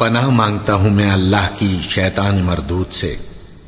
पनाह मांगता हूं मैं अल्लाह की शैतान मरदूत से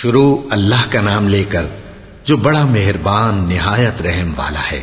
शुरू अल्लाह का नाम लेकर जो बड़ा मेहरबान निहायत रहम वाला है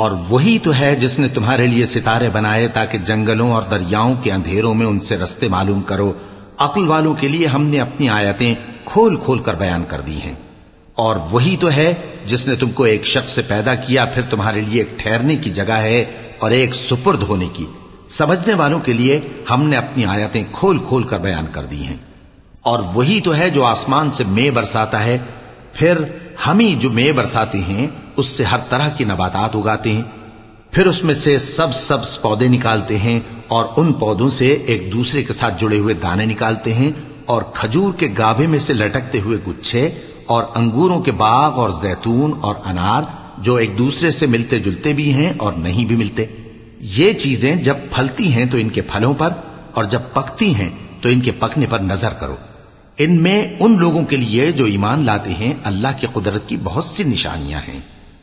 और वही तो है जिसने तुम्हारे लिए सितारे बनाए ताकि जंगलों और दरियाओं के अंधेरों में उनसे रस्ते मालूम करो। अकल वालों के लिए हमने अपनी आयतें खोल खोल कर बयान कर दी हैं। और वही तो है जिसने तुमको एक शख्स से पैदा किया, फिर तुम्हारे लिए एक ठहरने की जगह है और एक सुपुर्द होने की। समझने वालों के लिए हमने अपनी आयतें खोल खोल कर बयान कर दी हैं। और वही तो है जो आसमान से मे बरसाता है, फिर हम ही जो मे बरसाते हैं उससे हर तरह की नबातात उगाते हैं। फिर उसमें से सब सब पौधे निकालते हैं और उन पौधों से एक दूसरे के साथ जुड़े हुए दाने निकालते हैं और खजूर के गाभे में से लटकते हुए गुच्छे और अंगूरों के बाग और जैतून और अनार, जो एक दूसरे से मिलते जुलते भी हैं और नहीं भी मिलते। ये चीज़ें जब फलती हैं तो इनके फलों पर, और जब पकती हैं तो इनके पकने पर नज़र करो। इनमें उन लोगों के लिए जो ईमान लाते हैं, अल्लाह की कुदरत की बहुत सी निशानियाँ हैं।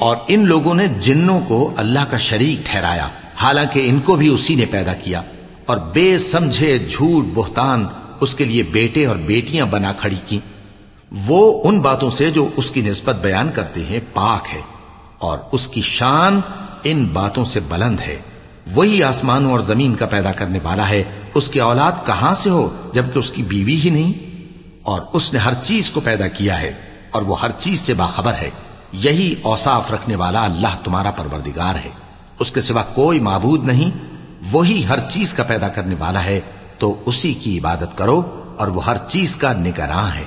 और इन लोगों ने जिन्नों को अल्लाह का शरीक ठहराया हालांकि इनको भी उसी ने पैदा किया और बेसमझे झूठ बुहतान उसके लिए बेटे और बेटियाँ बना खड़ी की। वो उन बातों से जो उसकी निस्बत बयान करते हैं, पाक है और उसकी शान इन बातों से बुलंद है। वही आसमानों और ज़मीन का पैदा करने वाला है। उसकी औलाद कहाँ से हो, जबकि उसकी बीवी ही नहीं? और उसने हर चीज़ को पैदा किया है और वो हर चीज़ से बाखबर है। यही औसाफ रखने वाला अल्लाह तुम्हारा परवरदिगार है। उसके सिवा कोई माबूद नहीं। वही हर चीज़ का पैदा करने वाला है। तो उसी की इबादत करो और वो हर चीज का निगरान है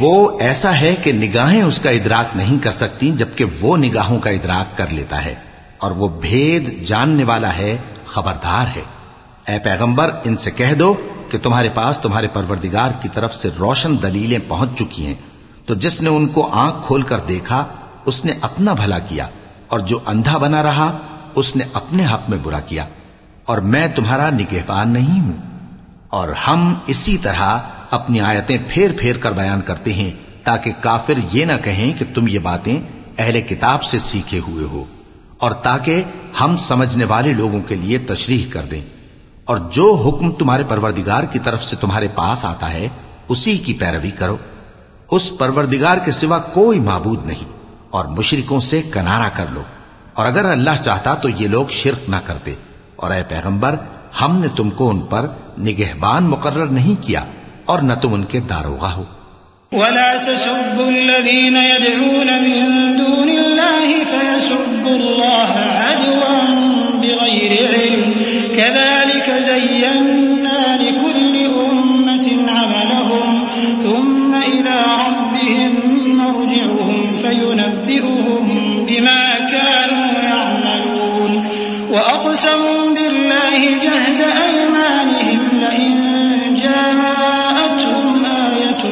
वो ऐसा है कि निगाहें उसका इदराक नहीं कर सकती, जबकि वो निगाहों का इदराक कर लेता है। और वो भेद जानने वाला है, खबरदार है। ऐ पैगंबर, इनसे कह दो कि तुम्हारे पास तुम्हारे परवरदिगार की तरफ़ से रोशन दलीलें पहुँच चुकी हैं। तो जिसने उनको आँख खोलकर देखा, उसने अपना भला किया, और जो अंधा बना रहा, उसने अपने हक में बुरा किया। और मैं तुम्हारा निगहबान नहीं हूँ। और हम इसी तरह अपनी आयतें फेर फेर कर बयान करते हैं, ताकि काफिर ये ना कहें कि तुम ये बातें अहले किताब से सीखे हुए हो, और ताकि हम समझने वाले लोगों के लिए तशरीह कर दें। और जो हुक्म तुम्हारे परवरदिगार की तरफ़ से तुम्हारे पास आता है, उसी की पैरवी करो। उस परवरदिगार के सिवा कोई मबूद नहीं, और मुशरकों से कनारा कर लो। और अगर अल्लाह चाहता तो ये लोग शिरक ना करते। और अय पैगंबर, हमने तुमको उन पर निगहबान मुकर्र नहीं किया। और न तुम उनके दारोगा हो। लिकुल्लि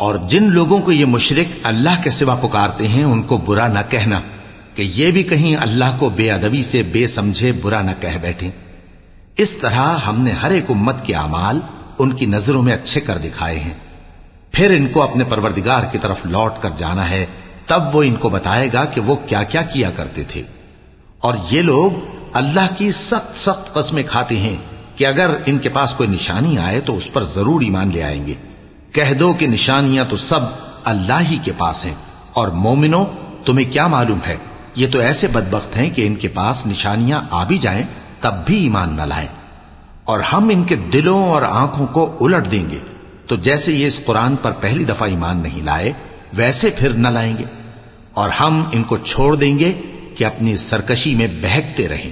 और जिन लोगों को ये मुशरिक अल्लाह के सिवा पुकारते हैं उनको बुरा न कहना कि ये भी कहीं अल्लाह को बेअदबी से बेसमझे बुरा न कह बैठे इस तरह हमने हर एक उम्मत के अमाल उनकी नजरों में अच्छे कर दिखाए हैं फिर इनको अपने परवरदिगार की तरफ लौट कर जाना है तब वो इनको बताएगा कि वो क्या क्या किया करते थे और ये लोग अल्लाह की सख्त सख्त कस्में खाते हैं कि अगर इनके पास कोई निशानी आए तो उस पर ज़रूर ईमान ले आएँगे। कह दो कि निशानियाँ तो सब अल्लाह ही के पास हैं और मोमिनो, तुम्हें क्या मालूम है? ये तो ऐसे बदबख्त हैं कि इनके पास निशानियाँ आ भी जाएँ, तब भी ईमान न लाएँ। और हम इनके दिलों और आँखों को उलट देंगे तो जैसे ये इस कुरान पर पहली दफ़ा ईमान नहीं लाए, वैसे फिर न लाएँगे। और हम इनको छोड़ देंगे कि अपनी सरकशी में बहकते रहें।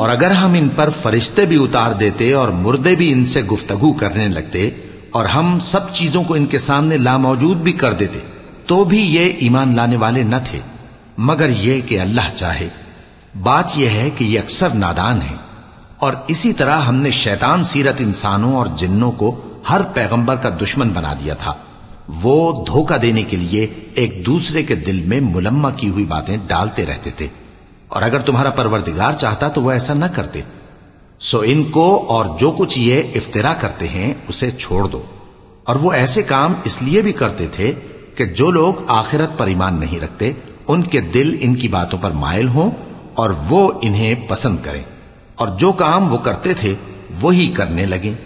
और अगर हम इन पर फरिश्ते भी उतार देते और मुर्दे भी इनसे गुफ्तगु करने लगते और हम सब चीज़ों को इनके सामने लामौजूद भी कर देते तो भी ये ईमान लाने वाले न थे। मगर यह कि अल्लाह चाहे। बात यह है कि ये अक्सर नादान है। और इसी तरह हमने शैतान सीरत इंसानों और जिन्नों को हर पैगंबर का दुश्मन बना दिया था। वो धोखा देने के लिए एक दूसरे के दिल में मुलम्मा की हुई बातें डालते रहते थे। और अगर तुम्हारा परवरदिगार चाहता तो वो ऐसा न करते। सो इनको और जो कुछ ये इफ्तरा करते हैं, उसे छोड़ दो। और वो ऐसे काम इसलिए भी करते थे कि जो लोग आखिरत पर ईमान नहीं रखते, उनके दिल इनकी बातों पर मायल हों और वो इन्हें पसंद करें। और जो काम वो करते थे वही करने लगे।